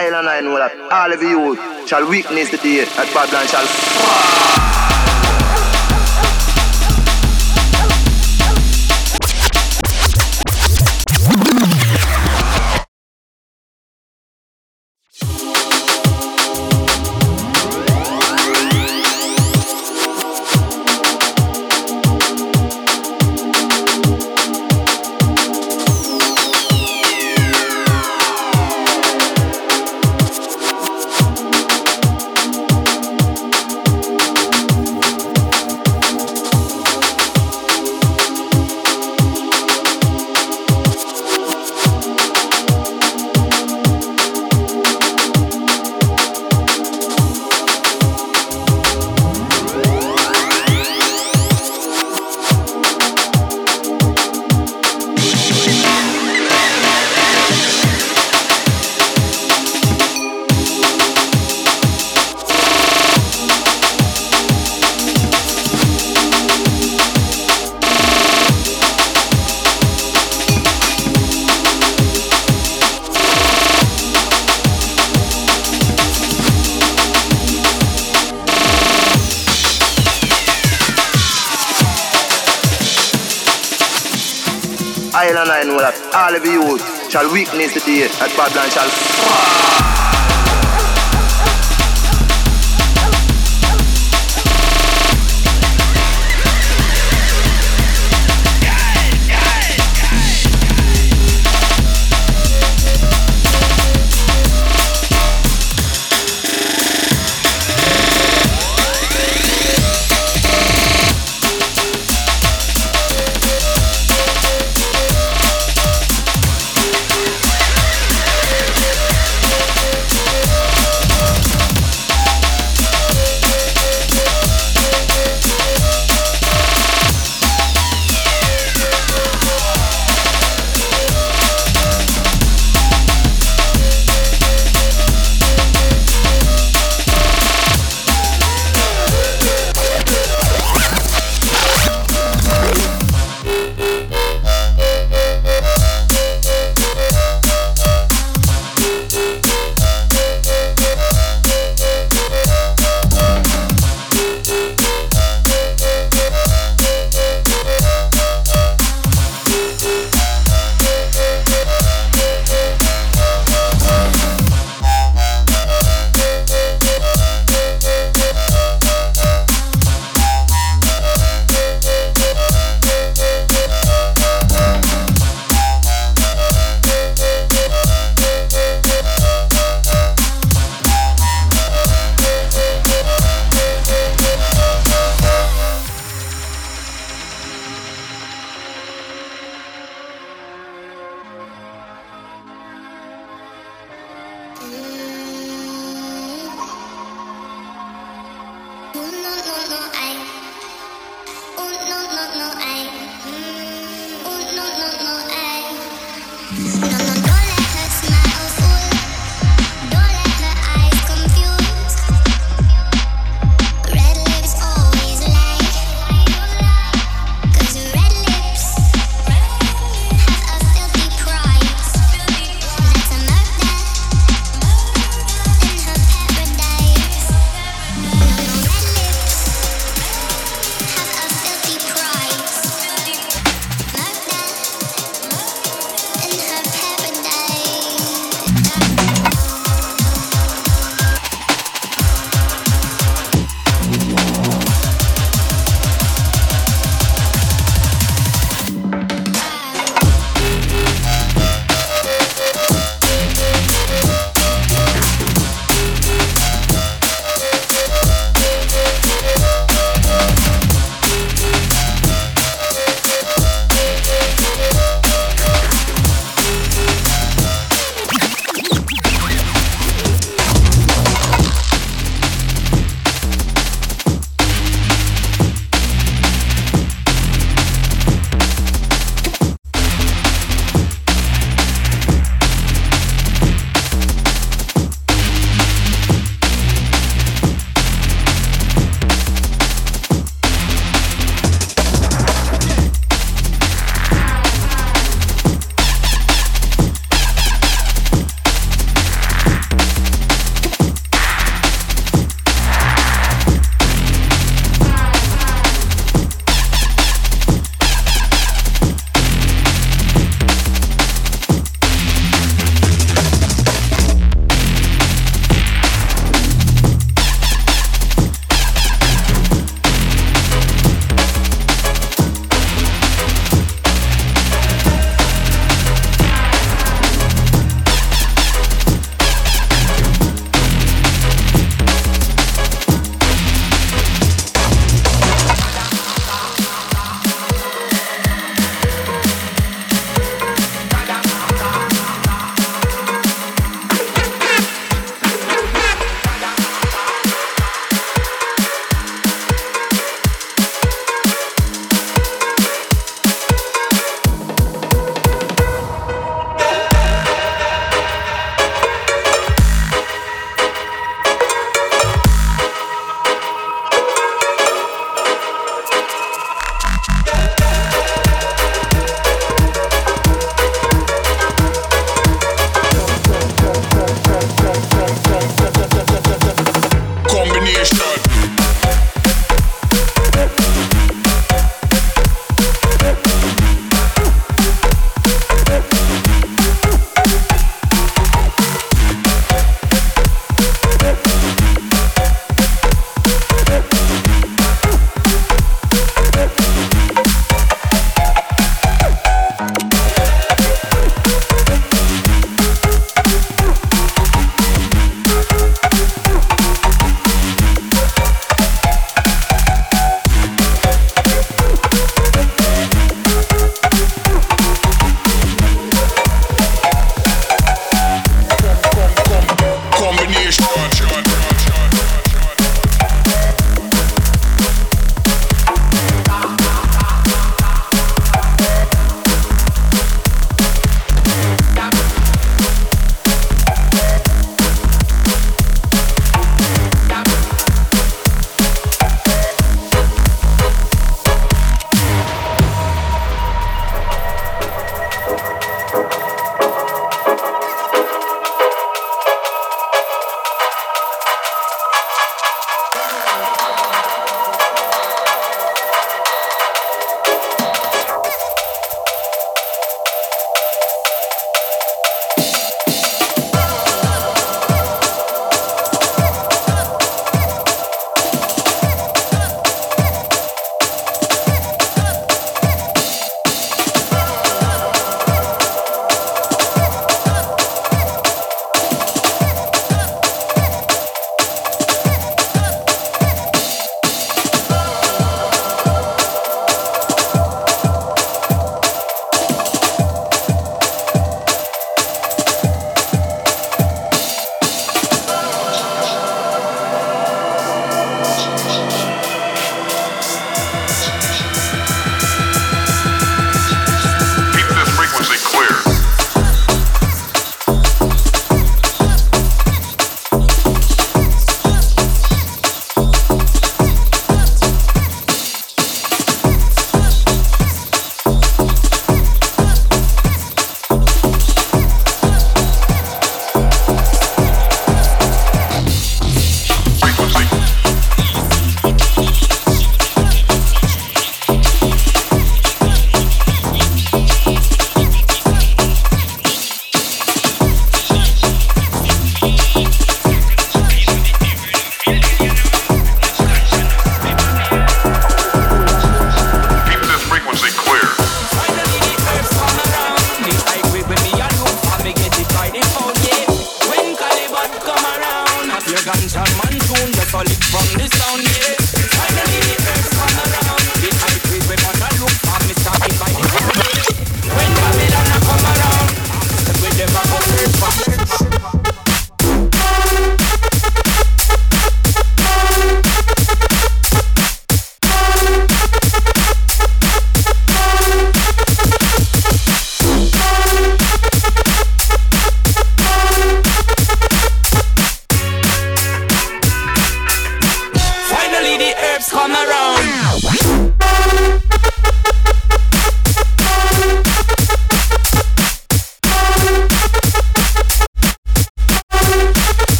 I and I know that all of you shall witness the day that Babylon shall fall. Shall witness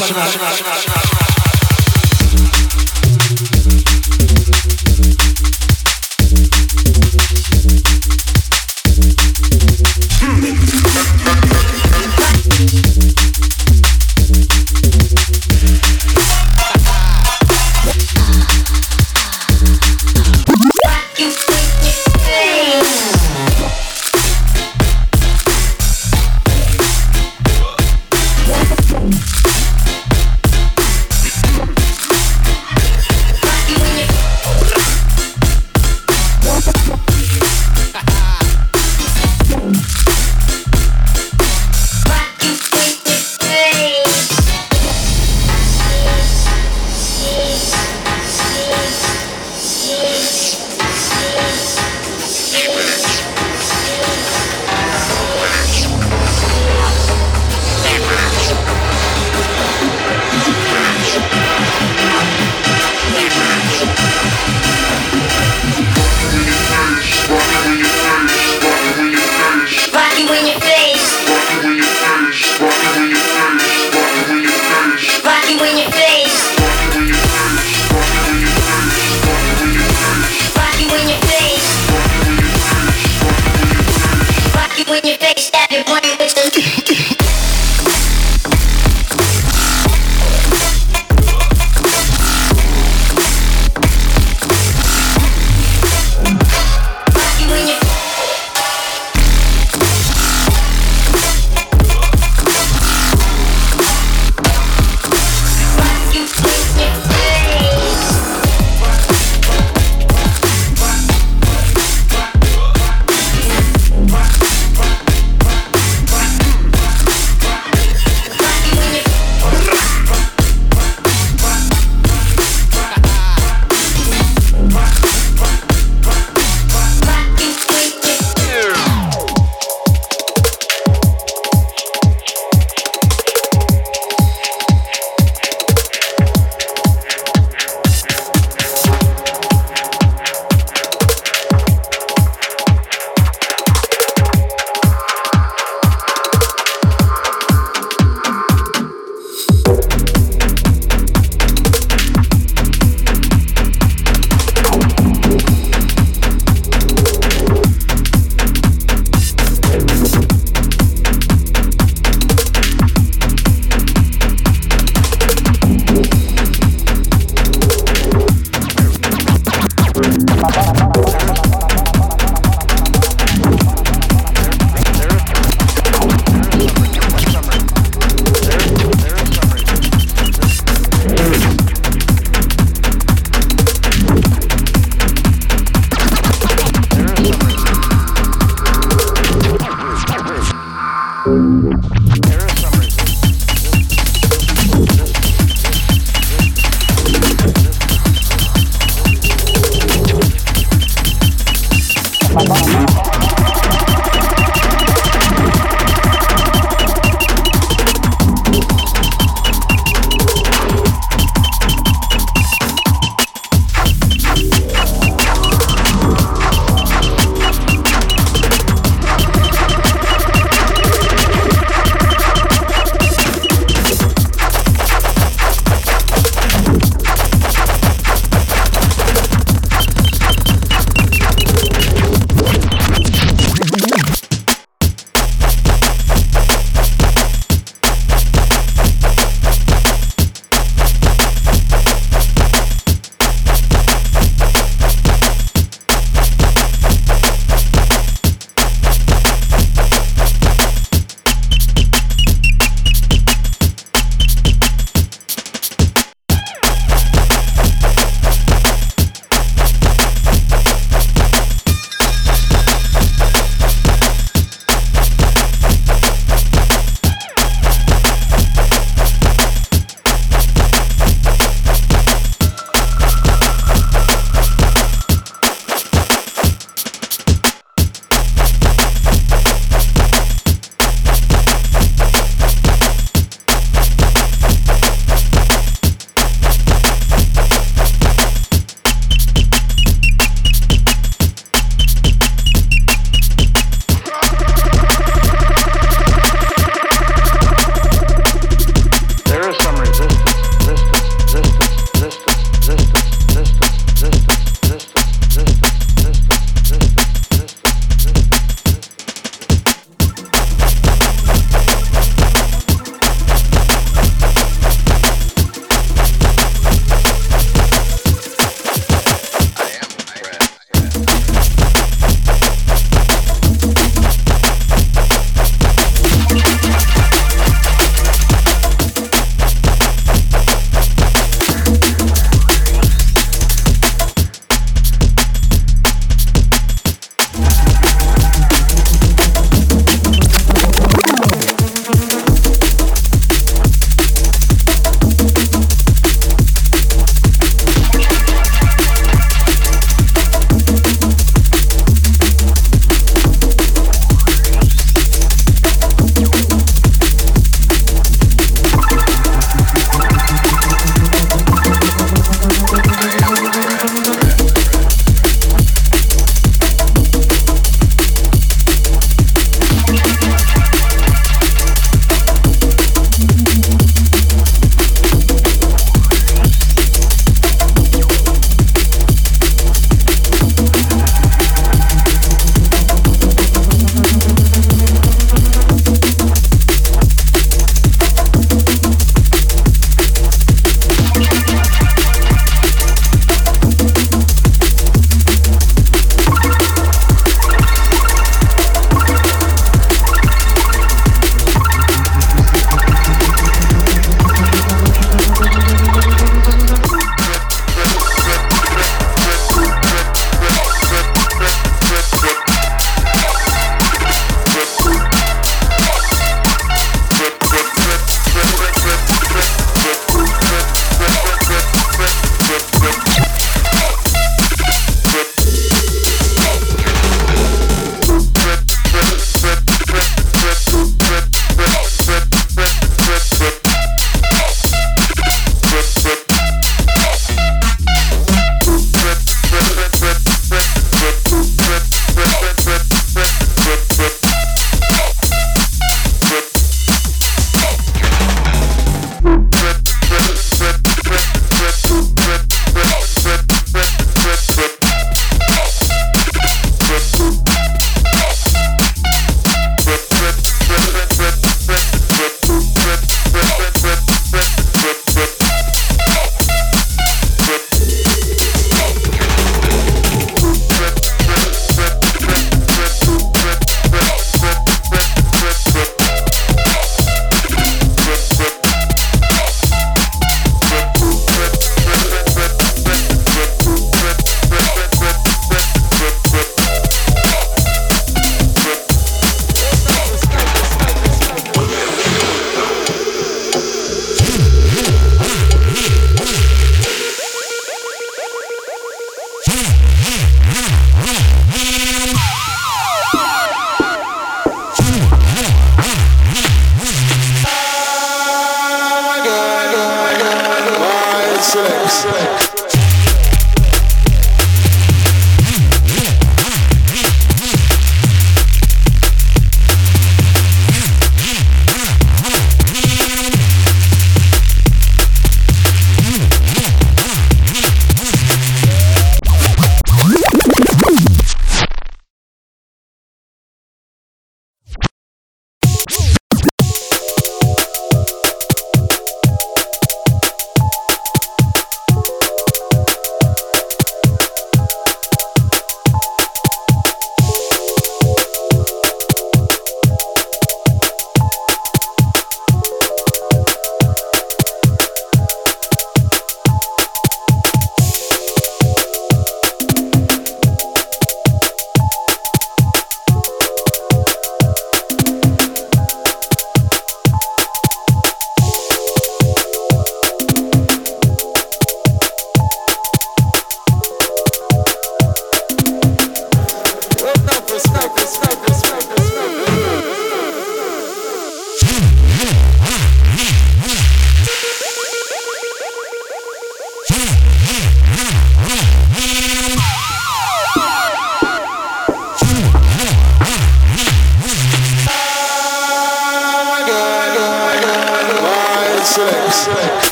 します。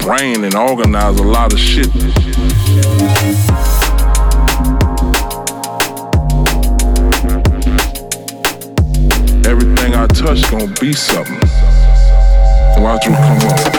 Brain and organize a lot of shit. Everything I touch gonna be something. Watch them come up.